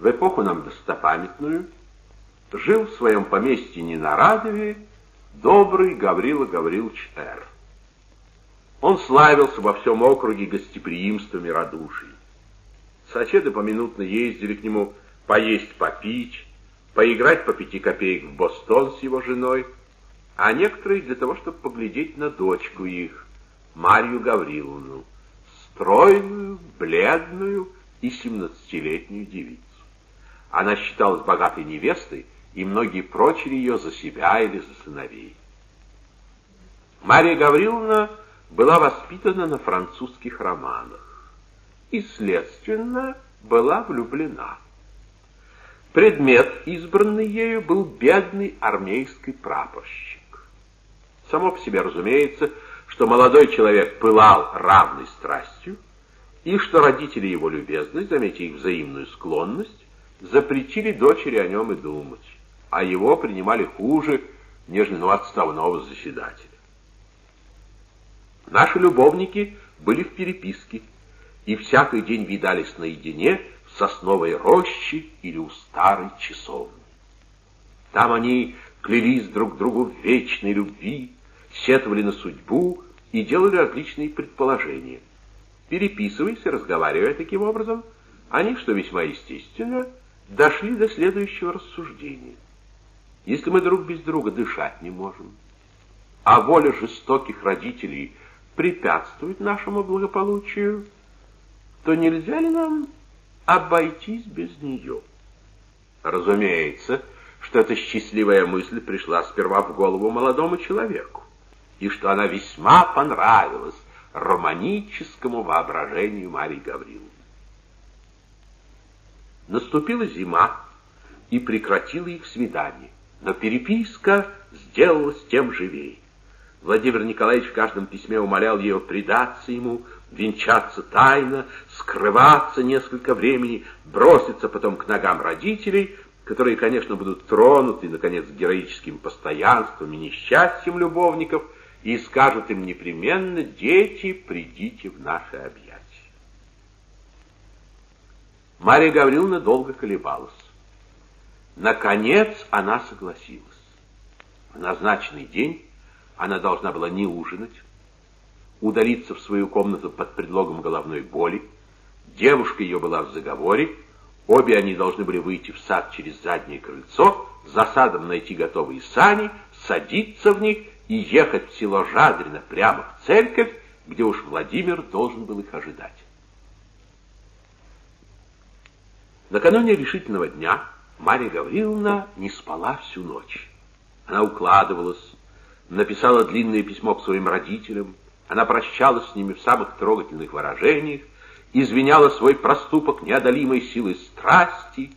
в эпоху нам достопамятную, жил в своем поместье Ненарадове добрый Гаврила Гаврилович Р. Он славился во всем округе гостеприимством и радушием. Соседи поминутно ездили к нему поесть, попить, поиграть по пяти копеек в Бостон с его женой, а некоторые для того, чтобы поглядеть на дочку их, Марью Гавриловну, стройную, бледную и семнадцатилетнюю девицу. Она считалась богатой невестой, и многие прочили ее за себя или за сыновей. Мария Гавриловна была воспитана на французских романах и, следственно, была влюблена. Предмет, избранный ею, был бедный армейский прапорщик. Само по себе разумеется, что молодой человек пылал равной страстью, и что родители его любезны, заметив взаимную склонность, запретили дочери о нем и думать, а его принимали хуже, нежели на отставного заседателя. Наши любовники были в переписке, и всякий день видались наедине в сосновой роще или у старой часовни. Там они клялись друг другу в вечной любви, сетовали на судьбу и делали различные предположения. Переписываясь и разговаривая таким образом, они, что весьма естественно, дошли до следующего рассуждения. Если мы друг без друга дышать не можем, а воля жестоких родителей препятствует нашему благополучию, то нельзя ли нам обойтись без нее? Разумеется, что эта счастливая мысль пришла сперва в голову молодому человеку, и что она весьма понравилась романическому воображению Марии Гавриловны. Наступила зима и прекратила их свидание, но переписка сделалась тем живее. Владимир Николаевич в каждом письме умолял ее предаться ему, венчаться тайно, скрываться несколько времени, броситься потом к ногам родителей, которые, конечно, будут тронуты, наконец, героическим постоянством и несчастьем любовников, и скажут им непременно, дети, придите в наши объятия. Мария Гавриловна долго колебалась. Наконец она согласилась. В назначенный день она должна была не ужинать, удалиться в свою комнату под предлогом головной боли. Девушка ее была в заговоре, обе они должны были выйти в сад через заднее крыльцо, за садом найти готовые сани, садиться в них и ехать в село Жадрино прямо в церковь, где уж Владимир должен был их ожидать. Накануне решительного дня Марья Гавриловна не спала всю ночь. Она укладывалась, написала длинное письмо к своим родителям, она прощалась с ними в самых трогательных выражениях, извиняла свой проступок неодолимой силой страсти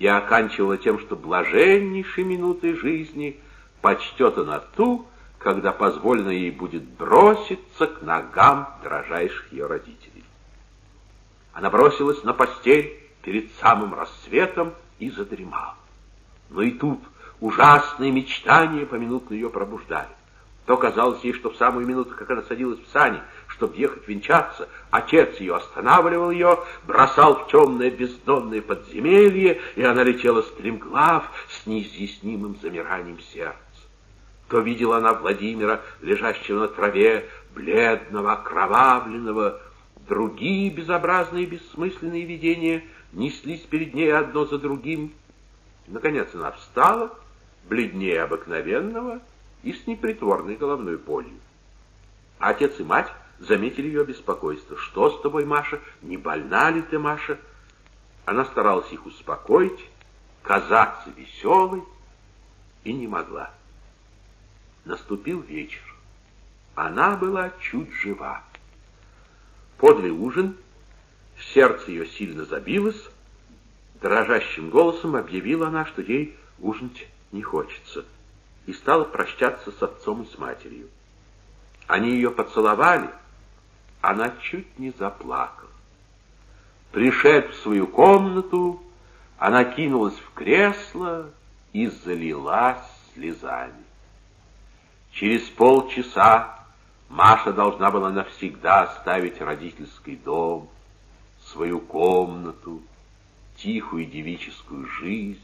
и оканчивала тем, что блаженнейшей минутой жизни почтет она ту, когда позволено ей будет броситься к ногам дрожайших ее родителей. Она бросилась на постель перед самым рассветом и задремала. Но и тут Ужасные мечтания поминутно ее пробуждали. То казалось ей, что в самую минуту, как она садилась в сани, чтобы ехать венчаться, отец ее останавливал ее, бросал в темное бездонное подземелье, и она летела стремглав с неизъяснимым замиранием сердца. То видела она Владимира, лежащего на траве, бледного, окровавленного. Другие безобразные бессмысленные видения неслись перед ней одно за другим. Наконец она встала, бледнее обыкновенного и с непритворной головной болью. Отец и мать заметили ее беспокойство. «Что с тобой, Маша? Не больна ли ты, Маша?» Она старалась их успокоить, казаться веселой и не могла. Наступил вечер. Она была чуть жива. Подли ужин, сердце ее сильно забилось, дрожащим голосом объявила она, что ей ужинать не хочется, и стала прощаться с отцом и с матерью. Они ее поцеловали, она чуть не заплакала. Пришед в свою комнату, она кинулась в кресло и залилась слезами. Через полчаса Маша должна была навсегда оставить родительский дом, свою комнату, тихую девическую жизнь.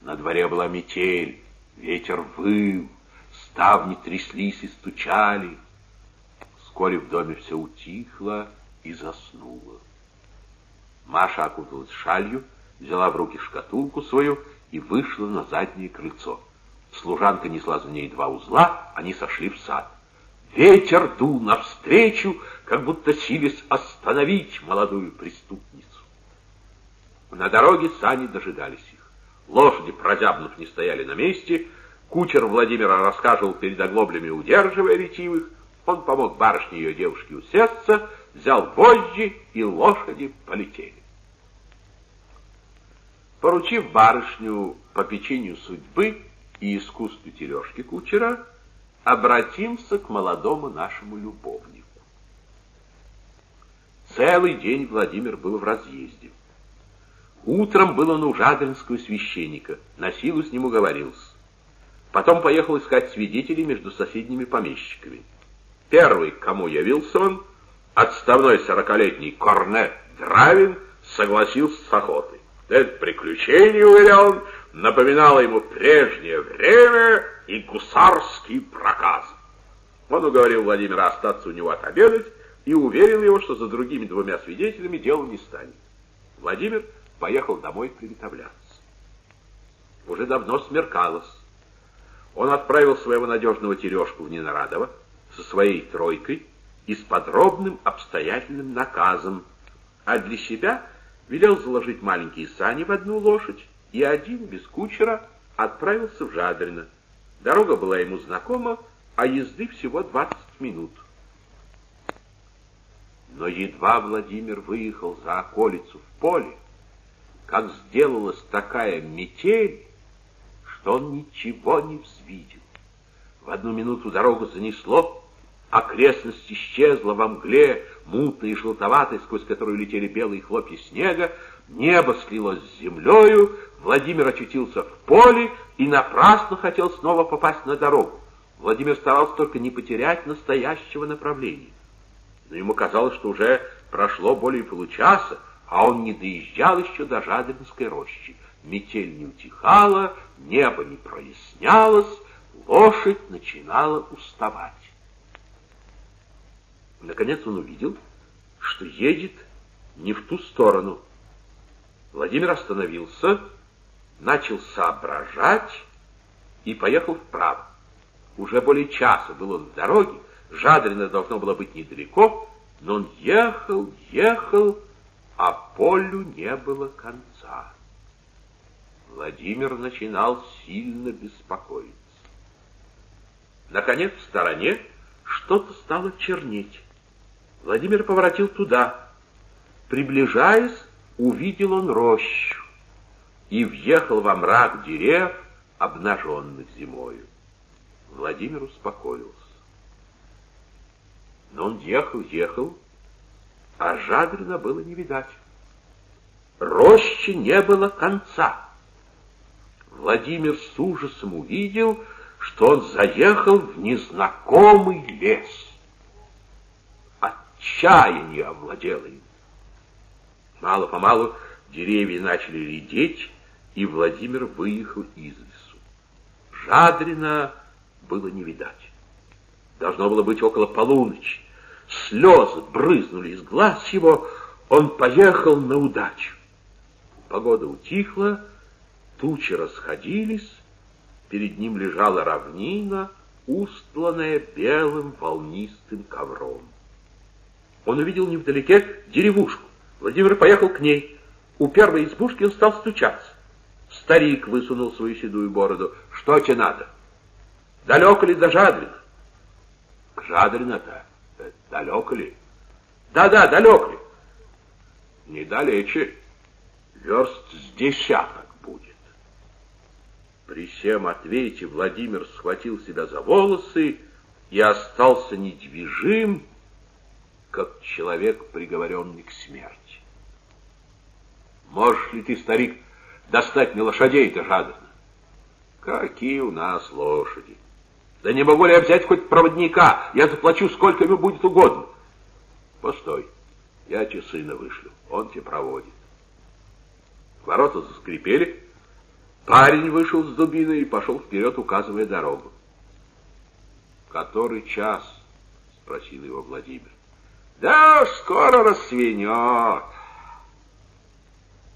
На дворе была метель, ветер выл, ставни тряслись и стучали. Вскоре в доме все утихло и заснуло. Маша окуталась шалью, взяла в руки шкатулку свою и вышла на заднее крыльцо. Служанка несла за ней два узла, они сошли в сад. Ветер дул навстречу, как будто силясь остановить молодую преступницу. На дороге сани дожидались их. Лошади, прозябнув, не стояли на месте. Кучер Владимира рассказывал перед оглоблями, удерживая ретивых. Он помог барышне и ее девушке усесться, взял вожжи, и лошади полетели. Поручив барышню по печенью судьбы и искусству тележки кучера, обратимся к молодому нашему любовнику. Целый день Владимир был в разъезде. Утром был он у Жадринского священника, на силу с ним уговорился. Потом поехал искать свидетелей между соседними помещиками. Первый, к кому явился он, отставной сорокалетний Корне Дравин, согласился с охотой. Это приключение, уверял он, напоминало ему прежнее время и гусарский проказ. Он уговорил Владимира остаться у него отобедать и уверил его, что за другими двумя свидетелями дело не станет. Владимир поехал домой приготовляться. Уже давно смеркалось. Он отправил своего надежного Терешку в Ненарадово со своей тройкой и с подробным обстоятельным наказом, а для себя велел заложить маленькие сани в одну лошадь и один, без кучера, отправился в Жадрино. Дорога была ему знакома, а езды всего 20 минут. Но едва Владимир выехал за околицу в поле, как сделалась такая метель, что он ничего не взвидел. В одну минуту дорогу занесло, окрестность исчезла во мгле, мутной и желтоватой, сквозь которую летели белые хлопья снега, небо слилось с землею, Владимир очутился в поле и напрасно хотел снова попасть на дорогу. Владимир старался только не потерять настоящего направления. Но ему казалось, что уже прошло более получаса, а он не доезжал еще до Жадринской рощи. Метель не утихала, небо не прояснялось, лошадь начинала уставать. Наконец он увидел, что едет не в ту сторону. Владимир остановился, начал соображать и поехал вправо. Уже более часа был он в дороге, Жадрино должно было быть недалеко, но он ехал, ехал, а полю не было конца. Владимир начинал сильно беспокоиться. Наконец, в стороне что-то стало чернеть. Владимир поворотил туда. Приближаясь, увидел он рощу и въехал во мрак дерев, обнаженных зимою. Владимир успокоился. Но он ехал, ехал, а Жадрина было не видать. Рощи не было конца. Владимир с ужасом увидел, что он заехал в незнакомый лес. Отчаяние овладело им. Мало-помалу деревья начали редеть, и Владимир выехал из лесу. Жадрина было не видать. Должно было быть около полуночи. Слезы брызнули из глаз его, он поехал на удачу. Погода утихла, тучи расходились, перед ним лежала равнина, устланная белым волнистым ковром. Он увидел невдалеке деревушку. Владимир поехал к ней. У первой избушки он стал стучаться. Старик высунул свою седую бороду. «Что тебе надо? Далеко ли до Жадрина?» «К Жадрина-то? Далеко ли?» «Да-да, далеко ли?» «Недалече. Верст с десяток будет». При всем ответе Владимир схватил себя за волосы и остался недвижим, как человек, приговоренный к смерти. «Можешь ли ты, старик, достать мне лошадей-то жадно. Какие у нас лошади? Да не могу ли я взять хоть проводника? Я заплачу, сколько ему будет угодно. Постой, я тебе сына вышлю, он тебя проводит. Ворота заскрипели. Парень вышел с дубиной и пошел вперед, указывая дорогу. «Который час?» — спросил его Владимир. «Да скоро рассвенет».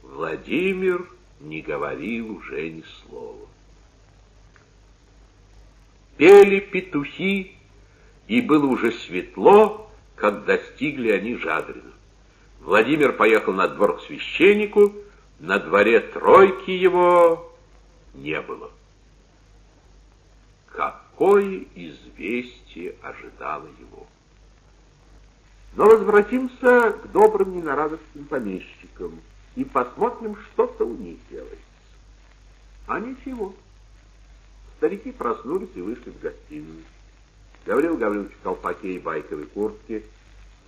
Владимир не говорил уже ни слова. Пели петухи, и было уже светло, как достигли они Жадрина. Владимир поехал на двор к священнику, на дворе тройки его не было. Какое известие ожидало его? Но возвратимся к добрым ненарадовским помещикам и посмотрим, что-то у них делается. А ничего. Старики проснулись и вышли в гостиную. Гаврил Гаврилович в колпаке и байковой куртке,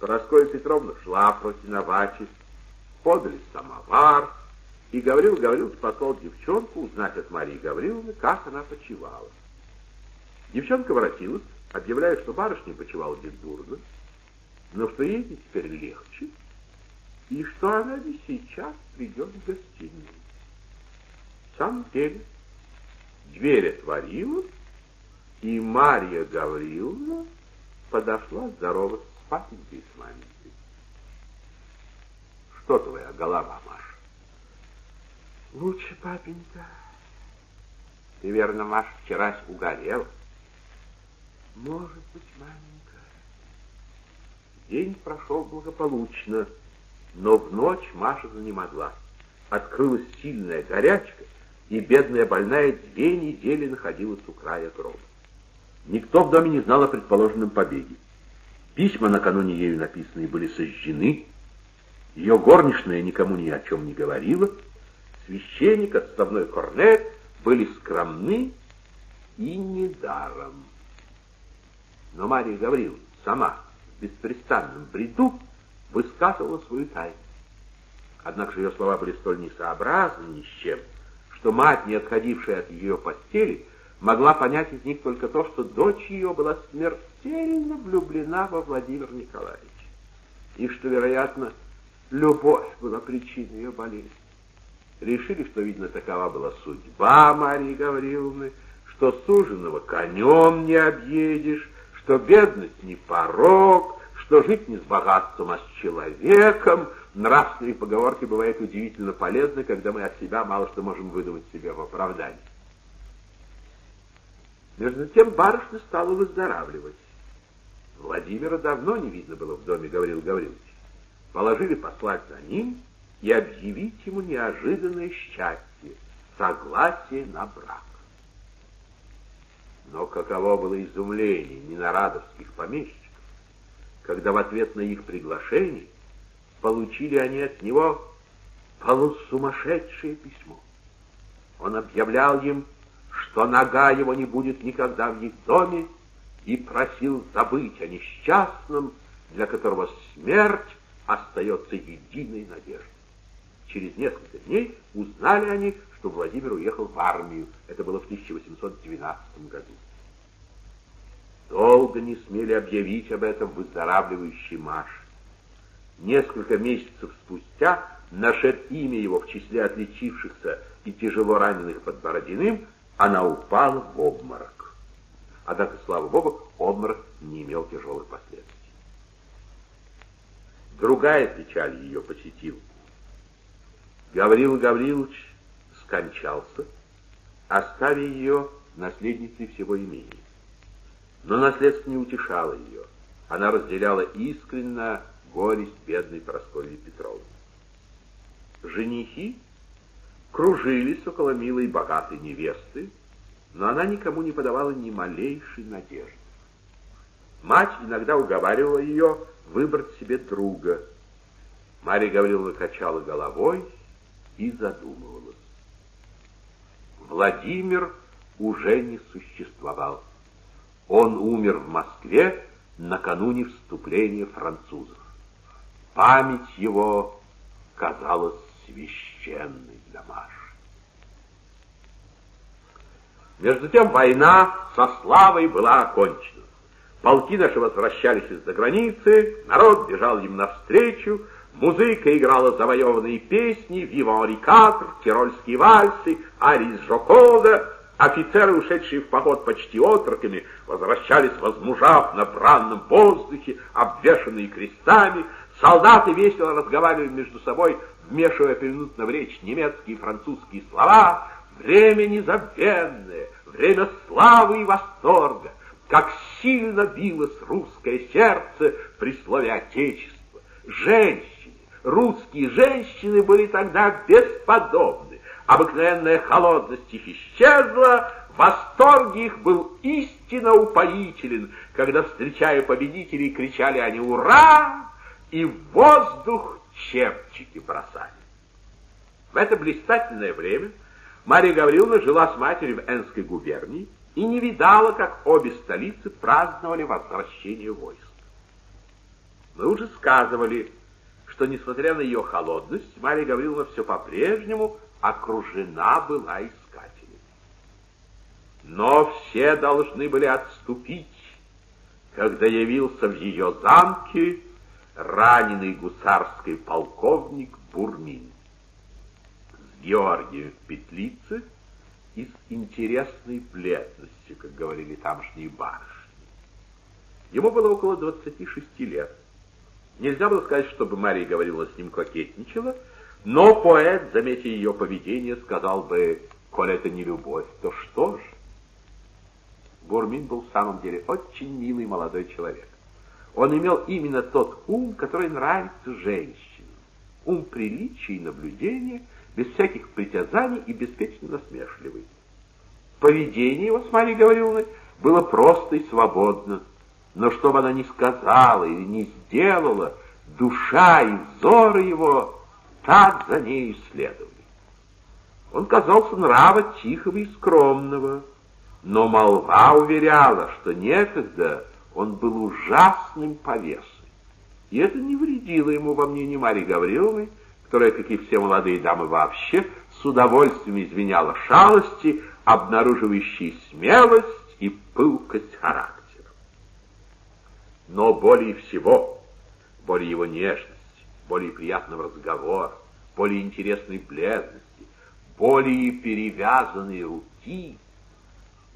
Параскоя Петровна в шлафроке на ваче, подали самовар, и Гаврил Гаврилович послал девчонку узнать от Марии Гавриловны, как она почевала. Девчонка воротилась, объявляя, что барышня почевала дурно, но что ей теперь легче, и что она не сейчас придет в гостиную. В самом деле, дверь отворилась, и Марья Гавриловна подошла здороваться с папенькой и с маменькой. Что твоя голова, Маша? Лучше, папенька. Ты, верно, Маша, вчера угорел? Может быть, маменька. День прошел благополучно, но в ночь Маша занемогла. Открылась сильная горячка, и бедная больная две недели находилась у края гроба. Никто в доме не знал о предположенном побеге. Письма, накануне ею написанные, были сожжены. Ее горничная никому ни о чем не говорила. Священник, отставной корнет были скромны и недаром. Но Мария Гавриловна сама в беспрестанном бреду высказывала свою тайну. Однако же ее слова были столь несообразны ни с чем, что мать, не отходившая от ее постели, могла понять из них только то, что дочь ее была смертельно влюблена во Владимира Николаевича, и что, вероятно, любовь была причиной ее болезни. Решили, что, видно, такова была судьба Марии Гавриловны, что суженого конем не объедешь, что бедность не порог, что жить не с богатством, а с человеком. Нравственные поговорки бывают удивительно полезны, когда мы от себя мало что можем выдумать себе в оправдании. Между тем барышня стала выздоравливать. Владимира давно не видно было в доме, говорил Гаврилович. Положили послать за ним и объявить ему неожиданное счастье, согласие на брак. Но каково было изумление ненарадовских помещиков, когда в ответ на их приглашение получили они от него полусумасшедшее письмо. Он объявлял им, что нога его не будет никогда в их доме, и просил забыть о несчастном, для которого смерть остается единой надеждой. Через несколько дней узнали они, что Владимир уехал в армию. Это было в 1812 году. Долго не смели объявить об этом выздоравливающий Маш. Несколько месяцев спустя, нашед имя его в числе отличившихся и тяжело раненых под Бородиным, она упала в обморок. Однако, слава богу, обморок не имел тяжелых последствий. Другая печаль ее посетила. Гаврил Гаврилович скончался, оставив ее наследницей всего имения. Но наследство не утешало ее. Она разделяла искренно горесть бедной Прасковьи Петровны. Женихи кружились около милой богатой невесты, но она никому не подавала ни малейшей надежды. Мать иногда уговаривала ее выбрать себе друга. Марья Гавриловна качала головой и задумывалась. Владимир уже не существовал. Он умер в Москве накануне вступления французов. Память его казалась священной Маши. Между тем война со славой была окончена. Полки наши возвращались из-за границы, народ бежал им навстречу, Музыка играла завоеванные песни, «Виван Рикатр», «Тирольские вальсы», «Арис Жокода», Офицеры, ушедшие в поход почти отроками, возвращались, возмужав на бранном воздухе, обвешанные крестами. Солдаты весело разговаривали между собой, вмешивая поминутно в речь немецкие и французские слова. Время незабвенное, время славы и восторга. Как сильно билось русское сердце при слове «Отечество». Женщины, русские женщины были тогда бесподобны. Обыкновенная холодность их исчезла, восторг их был истинно упоителен, когда, встречая победителей, кричали они «Ура!» И в воздух чепчики бросали. В это блистательное время Мария Гавриловна жила с матерью в Энской губернии и не видала, как обе столицы праздновали возвращение войск. Мы уже сказывали, что, несмотря на ее холодность, Мария Гавриловна все по-прежнему окружена была искателями. Но все должны были отступить, когда явился в ее замке раненый гусарский полковник Бурмин с Георгием в петлице и с интересной бледностью, как говорили тамошние барышни. Ему было около 26 лет. Нельзя было сказать, чтобы Мария говорила с ним кокетничала, но поэт, заметя ее поведение, сказал бы, коль это не любовь, то что ж? Бурмин был в самом деле очень милый молодой человек. Он имел именно тот ум, который нравится женщинам. Ум приличия и наблюдения, без всяких притязаний и беспечно насмешливый. Поведение его, с Марьей Гавриловной, было просто и свободно. Но что бы она ни сказала или не сделала, душа и взоры его так за нею следовали. Он казался нрава тихого и скромного, но молва уверяла, что некогда он был ужасным повесой. И это не вредило ему во мнении Марии Гавриловны, которая, как и все молодые дамы вообще, с удовольствием извиняла шалости, обнаруживающие смелость и пылкость характера. Но более всего, более его нежности, более приятного разговора, более интересной бледности, более перевязанной руки,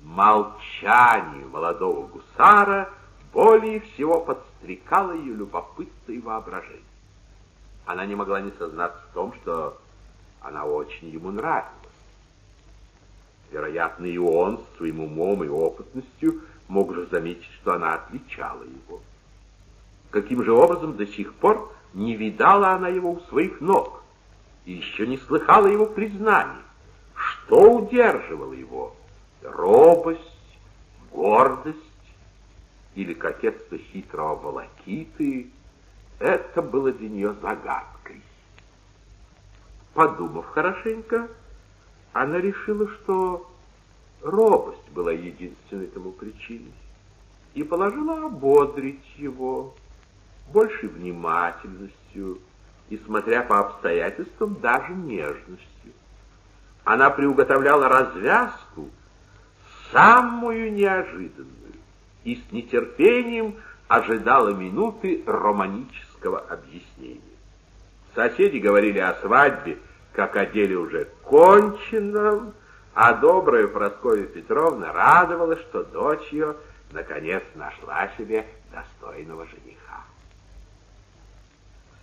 молчание молодого гусара более всего подстрекало ее любопытство и воображение. Она не могла не сознаться в том, что она очень ему нравилась. Вероятно, и он своим умом и опытностью мог же заметить, что она отличала его. Каким же образом до сих пор не видала она его у своих ног и еще не слыхала его признаний? Что удерживало его? Робость, гордость или кокетство хитрого волокиты? Это было для нее загадкой. Подумав хорошенько, она решила, что робость была единственной тому причиной, и положила ободрить его большей внимательностью и, смотря по обстоятельствам, даже нежностью. Она приуготовляла развязку, самую неожиданную, и с нетерпением ожидала минуты романического объяснения. Соседи говорили о свадьбе, как о деле уже конченном, а добрая Прасковья Петровна радовалась, что дочь ее наконец нашла себе достойного жениха.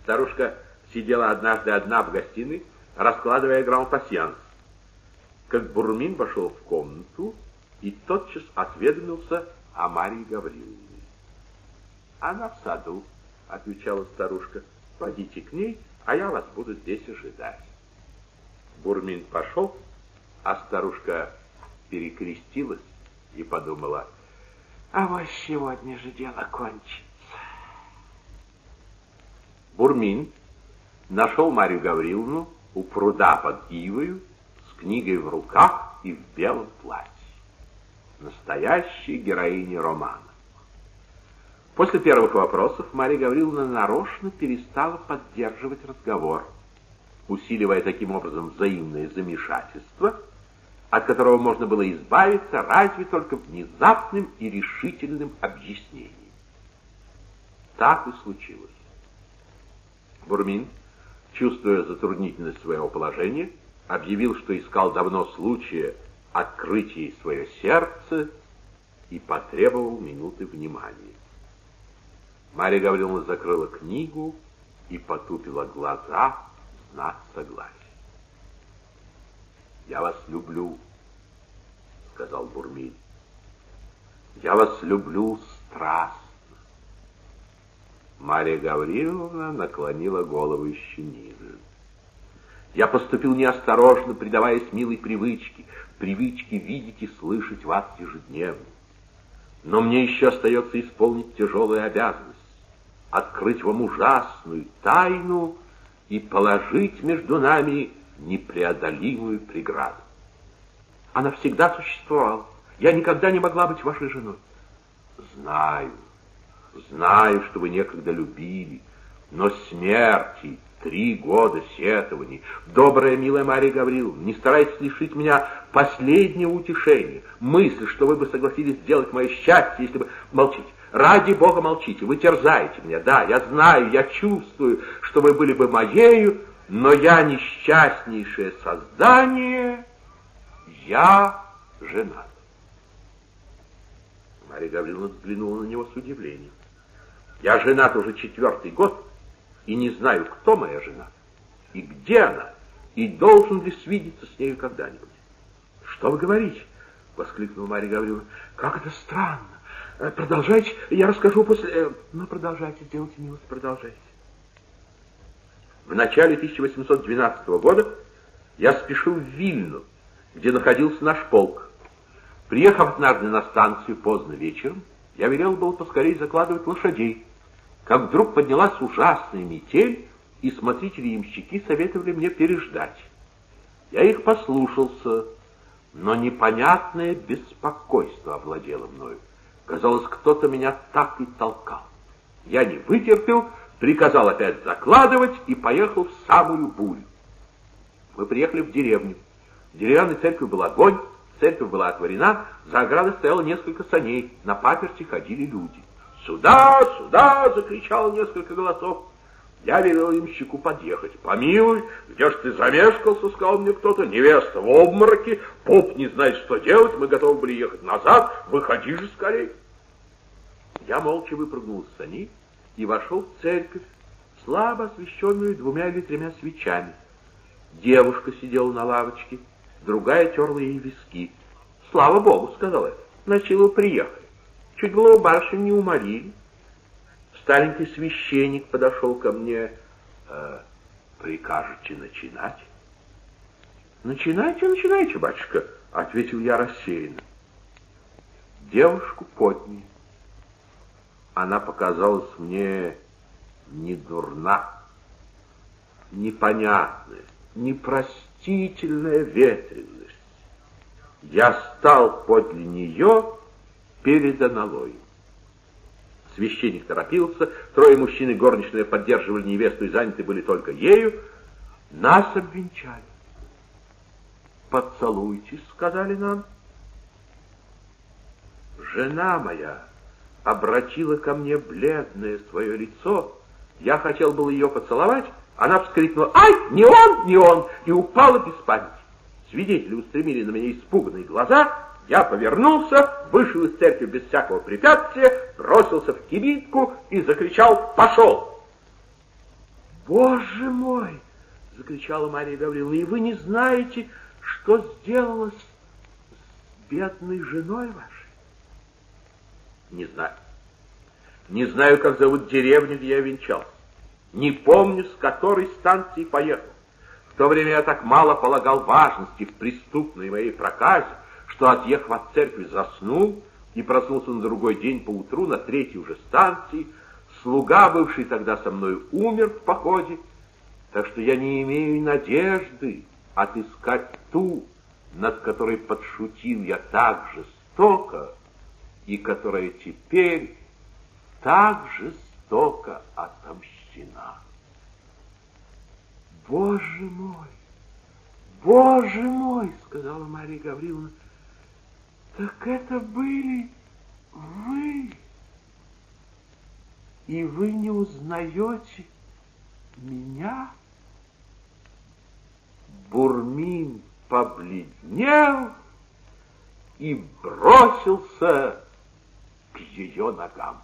Старушка сидела однажды одна в гостиной, раскладывая грампасьянс. Как Бурмин вошел в комнату и тотчас осведомился о Марии Гавриловне. «Она в саду», — отвечала старушка. «Пойдите к ней, а я вас буду здесь ожидать». Бурмин пошел, а старушка перекрестилась и подумала, «А вот сегодня же дело кончится». Бурмин нашел Марию Гавриловну у пруда под Ивою с книгой в руках и в белом платье. Настоящей героини романа. После первых вопросов Мария Гавриловна нарочно перестала поддерживать разговор, усиливая таким образом взаимное замешательство, от которого можно было избавиться разве только внезапным и решительным объяснением. Так и случилось. Бурмин, чувствуя затруднительность своего положения, объявил, что искал давно случая открыть ей свое сердце и потребовал минуты внимания. Марья Гавриловна закрыла книгу и потупила глаза в знак согласия. «Я вас люблю», — сказал Бурмин. «Я вас люблю страстно». Мария Гавриловна наклонила голову еще ниже. Я поступил неосторожно, предаваясь милой привычке, привычке видеть и слышать вас ежедневно. Но мне еще остается исполнить тяжелую обязанность, открыть вам ужасную тайну и положить между нами непреодолимую преграду. Она всегда существовала. Я никогда не могла быть вашей женой. Знаю, знаю, что вы некогда любили, но смерти, три года сетований. Добрая, милая Мария Гавриловна, не старайтесь лишить меня последнего утешения. Мысль, что вы бы согласились сделать мое счастье, если бы... Молчите. Ради Бога молчите, вы терзаете меня. Да, я знаю, я чувствую, что вы были бы моею, но я несчастнейшее создание, я женат. Мария Гавриловна взглянула на него с удивлением. Я женат уже четвертый год и не знаю, кто моя жена и где она, и должен ли свидеться с нею когда-нибудь. Что вы говорите? воскликнула Мария Гавриловна. Как это странно. Э, продолжайте, я расскажу после... Э, ну, продолжайте, сделайте милость, продолжайте. В начале 1812 года я спешил в Вильну, где находился наш полк. Приехав однажды на станцию поздно вечером, я велел был поскорее закладывать лошадей, как вдруг поднялась ужасная метель, и смотрители-ямщики советовали мне переждать. Я их послушался, но непонятное беспокойство овладело мною. Казалось, кто-то меня так и толкал. Я не вытерпел, приказал опять закладывать и поехал в самую бурю. Мы приехали в деревню. В деревянной церкви был огонь, церковь была отворена, за оградой стояло несколько саней, на паперти ходили люди. «Сюда, сюда!» — закричало несколько голосов. Я велел имщику подъехать. «Помилуй, где ж ты замешкался?» — сказал мне кто-то. «Невеста в обмороке, поп не знает, что делать, мы готовы были ехать назад, выходи же скорей!» Я молча выпрыгнул из сани и вошел в церковь, слабо освещенную двумя или тремя свечами. Девушка сидела на лавочке, другая терла ей виски. «Слава Богу!» — сказала я. «Насилу приехали. Чуть было у барышни не уморили». Старенький священник подошел ко мне. «Э, «Прикажете начинать?» «Начинайте, начинайте, батюшка», — ответил я рассеянно. Девушку подняли. Она показалась мне не дурна, непонятная, непростительная ветренность. Я стал подле нее перед аналоем. Священник торопился, трое мужчин и горничная поддерживали невесту и заняты были только ею. Нас обвенчали. «Поцелуйтесь», — сказали нам. Жена моя обратила ко мне бледное свое лицо. Я хотел было ее поцеловать, она вскрикнула «Ай, не он, не он!» и упала без памяти. Свидетели устремили на меня испуганные глаза, я повернулся, вышел из церкви без всякого препятствия, бросился в кибитку и закричал «Пошел!» «Боже мой!» — закричала Мария Гавриловна. «И вы не знаете, что сделалось с бедной женой вашей?» «Не знаю. Не знаю, как зовут деревню, где я венчался. Не помню, с которой станции поехал. В то время я так мало полагал важности в преступной моей проказе, что, отъехав от церкви, заснул и проснулся на другой день поутру на третьей уже станции. Слуга, бывший тогда со мной, умер в походе, так что я не имею надежды отыскать ту, над которой подшутил я так жестоко, и которая теперь так жестоко отомщена. «Боже мой! Боже мой!» — сказала Мария Гавриловна. Так это были вы. И вы не узнаете меня? Бурмин побледнел и бросился к ее ногам.